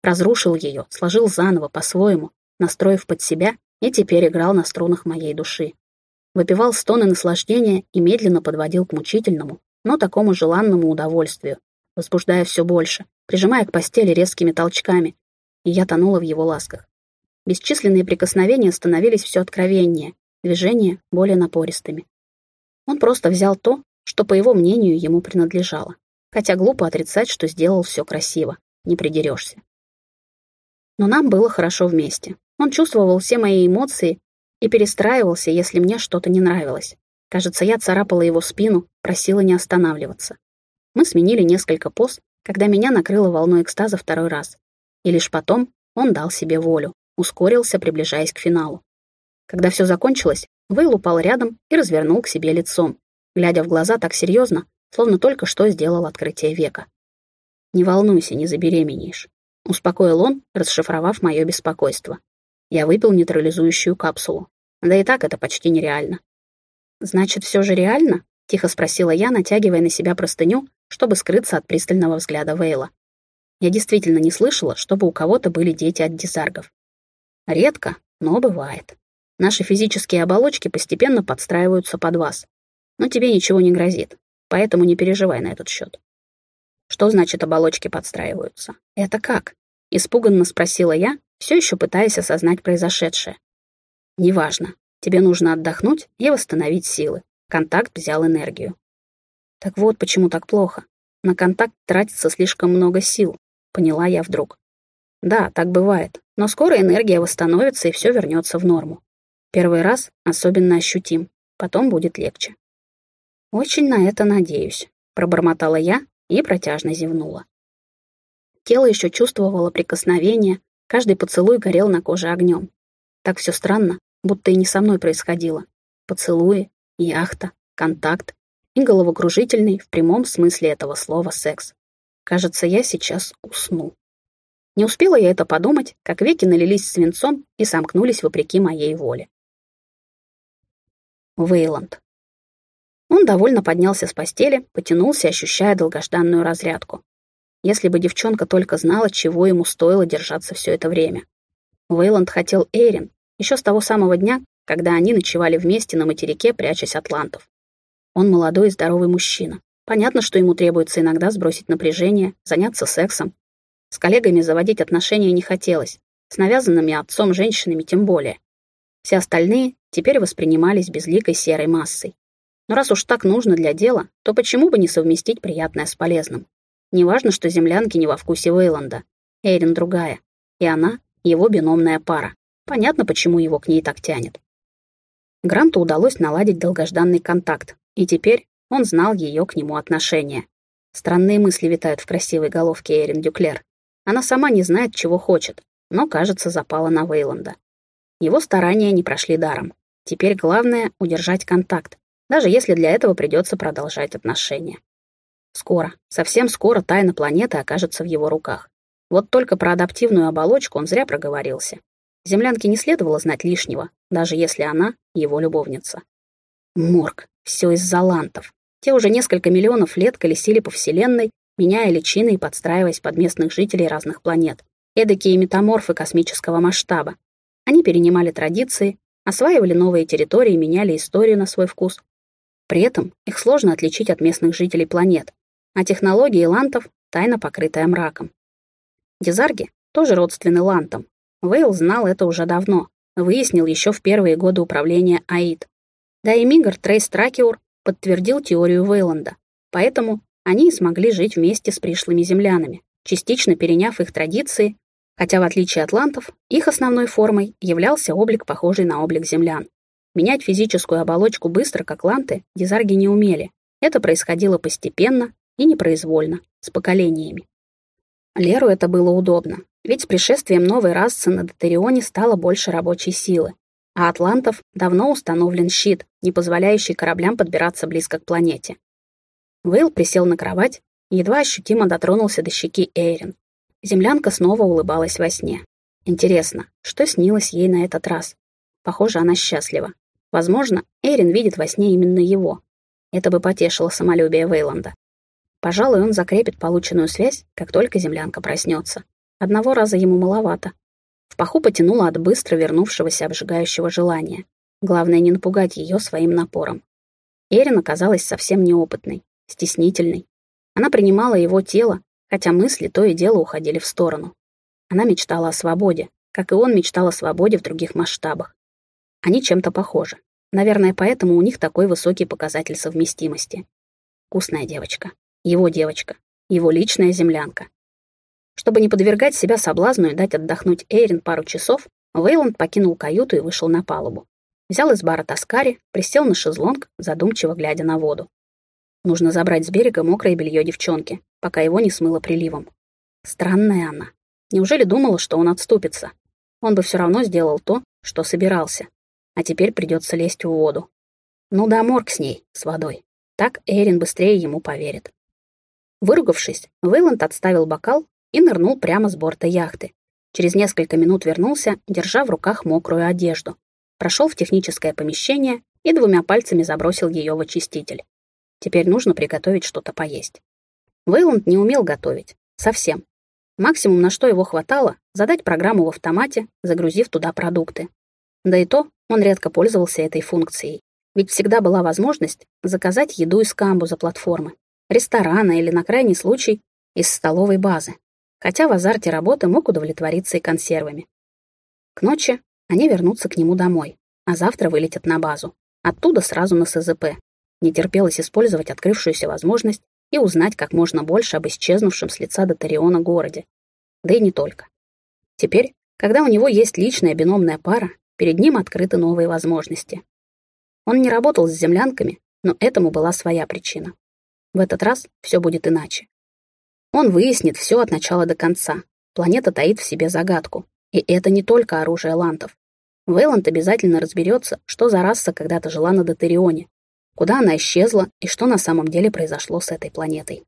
Разрушил ее, сложил заново, по-своему, настроив под себя, и теперь играл на струнах моей души. Выпивал стоны наслаждения и медленно подводил к мучительному, но такому желанному удовольствию, возбуждая все больше, прижимая к постели резкими толчками, и я тонула в его ласках. Бесчисленные прикосновения становились все откровеннее, движения более напористыми. Он просто взял то, что, по его мнению, ему принадлежало. Хотя глупо отрицать, что сделал все красиво, не придерешься. Но нам было хорошо вместе. Он чувствовал все мои эмоции и перестраивался, если мне что-то не нравилось. Кажется, я царапала его спину, просила не останавливаться. Мы сменили несколько поз, когда меня накрыло волной экстаза второй раз. И лишь потом он дал себе волю, ускорился, приближаясь к финалу. Когда все закончилось, Вейл упал рядом и развернул к себе лицом, глядя в глаза так серьезно, словно только что сделал открытие века. «Не волнуйся, не забеременеешь», — успокоил он, расшифровав мое беспокойство. Я выпил нейтрализующую капсулу. Да и так это почти нереально. «Значит, все же реально?» — тихо спросила я, натягивая на себя простыню, чтобы скрыться от пристального взгляда Вейла. Я действительно не слышала, чтобы у кого-то были дети от дизаргов. Редко, но бывает. Наши физические оболочки постепенно подстраиваются под вас. Но тебе ничего не грозит, поэтому не переживай на этот счет. Что значит оболочки подстраиваются? Это как? Испуганно спросила я, все еще пытаясь осознать произошедшее. Неважно, Тебе нужно отдохнуть и восстановить силы. Контакт взял энергию. Так вот, почему так плохо. На контакт тратится слишком много сил, поняла я вдруг. Да, так бывает, но скоро энергия восстановится и все вернется в норму. Первый раз особенно ощутим, потом будет легче. Очень на это надеюсь, пробормотала я и протяжно зевнула. Тело еще чувствовало прикосновение, каждый поцелуй горел на коже огнем. Так все странно, будто и не со мной происходило. Поцелуи, яхта, контакт и головокружительный в прямом смысле этого слова секс. Кажется, я сейчас усну. Не успела я это подумать, как веки налились свинцом и сомкнулись вопреки моей воле. Вейланд. Он довольно поднялся с постели, потянулся, ощущая долгожданную разрядку. Если бы девчонка только знала, чего ему стоило держаться все это время. Вейланд хотел Эйрин, еще с того самого дня, когда они ночевали вместе на материке, прячась от лантов. Он молодой и здоровый мужчина. Понятно, что ему требуется иногда сбросить напряжение, заняться сексом. С коллегами заводить отношения не хотелось, с навязанными отцом женщинами тем более. Все остальные теперь воспринимались безликой серой массой. Но раз уж так нужно для дела, то почему бы не совместить приятное с полезным? Неважно, что землянки не во вкусе Вейланда. Эйрин другая. И она — его биномная пара. Понятно, почему его к ней так тянет. Гранту удалось наладить долгожданный контакт, и теперь он знал ее к нему отношение. Странные мысли витают в красивой головке Эрин Дюклер. Она сама не знает, чего хочет, но, кажется, запала на Вейланда. Его старания не прошли даром. Теперь главное — удержать контакт, даже если для этого придется продолжать отношения. Скоро, совсем скоро тайна планеты окажется в его руках. Вот только про адаптивную оболочку он зря проговорился. Землянке не следовало знать лишнего, даже если она его любовница. Морг. Все из-за лантов. Те уже несколько миллионов лет колесили по Вселенной, меняя личины и подстраиваясь под местных жителей разных планет. Эдакие метаморфы космического масштаба. Они перенимали традиции, осваивали новые территории, меняли историю на свой вкус. При этом их сложно отличить от местных жителей планет, а технологии лантов — тайно покрытая мраком. Дизарги тоже родственны лантам, Вейл знал это уже давно, выяснил еще в первые годы управления АИД. Да и Мигр Трейс Тракиур подтвердил теорию Вейланда, поэтому они и смогли жить вместе с пришлыми землянами, частично переняв их традиции, хотя в отличие от лантов, их основной формой являлся облик, похожий на облик землян. Менять физическую оболочку быстро, как ланты, дизарги не умели. Это происходило постепенно и непроизвольно, с поколениями. Леру это было удобно, ведь с пришествием новой расы на Дотарионе стало больше рабочей силы, а атлантов давно установлен щит, не позволяющий кораблям подбираться близко к планете. Вейл присел на кровать и едва ощутимо дотронулся до щеки Эйрин. Землянка снова улыбалась во сне. Интересно, что снилось ей на этот раз? Похоже, она счастлива. Возможно, Эйрин видит во сне именно его. Это бы потешило самолюбие Вейланда. Пожалуй, он закрепит полученную связь, как только землянка проснется. Одного раза ему маловато. В паху потянуло от быстро вернувшегося обжигающего желания. Главное не напугать ее своим напором. Эрин оказалась совсем неопытной, стеснительной. Она принимала его тело, хотя мысли то и дело уходили в сторону. Она мечтала о свободе, как и он мечтал о свободе в других масштабах. Они чем-то похожи. Наверное, поэтому у них такой высокий показатель совместимости. Вкусная девочка. Его девочка. Его личная землянка. Чтобы не подвергать себя соблазну и дать отдохнуть Эйрин пару часов, Вейланд покинул каюту и вышел на палубу. Взял из бара таскари, присел на шезлонг, задумчиво глядя на воду. Нужно забрать с берега мокрое белье девчонки, пока его не смыло приливом. Странная она. Неужели думала, что он отступится? Он бы все равно сделал то, что собирался. А теперь придется лезть в воду. Ну да, морг с ней, с водой. Так Эйрин быстрее ему поверит. Выругавшись, Вейланд отставил бокал и нырнул прямо с борта яхты. Через несколько минут вернулся, держа в руках мокрую одежду. Прошел в техническое помещение и двумя пальцами забросил ее в очиститель. Теперь нужно приготовить что-то поесть. Вейланд не умел готовить. Совсем. Максимум, на что его хватало, задать программу в автомате, загрузив туда продукты. Да и то он редко пользовался этой функцией. Ведь всегда была возможность заказать еду из камбуза платформы, ресторана или, на крайний случай, из столовой базы. Хотя в азарте работы мог удовлетвориться и консервами. К ночи они вернутся к нему домой, а завтра вылетят на базу. Оттуда сразу на СЗП. Не терпелось использовать открывшуюся возможность и узнать как можно больше об исчезнувшем с лица Дотариона городе. Да и не только. Теперь, когда у него есть личная биномная пара, перед ним открыты новые возможности. Он не работал с землянками, но этому была своя причина. В этот раз все будет иначе. Он выяснит все от начала до конца. Планета таит в себе загадку. И это не только оружие лантов. Вейланд обязательно разберется, что за раса когда-то жила на Дотерионе, куда она исчезла и что на самом деле произошло с этой планетой.